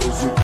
cause you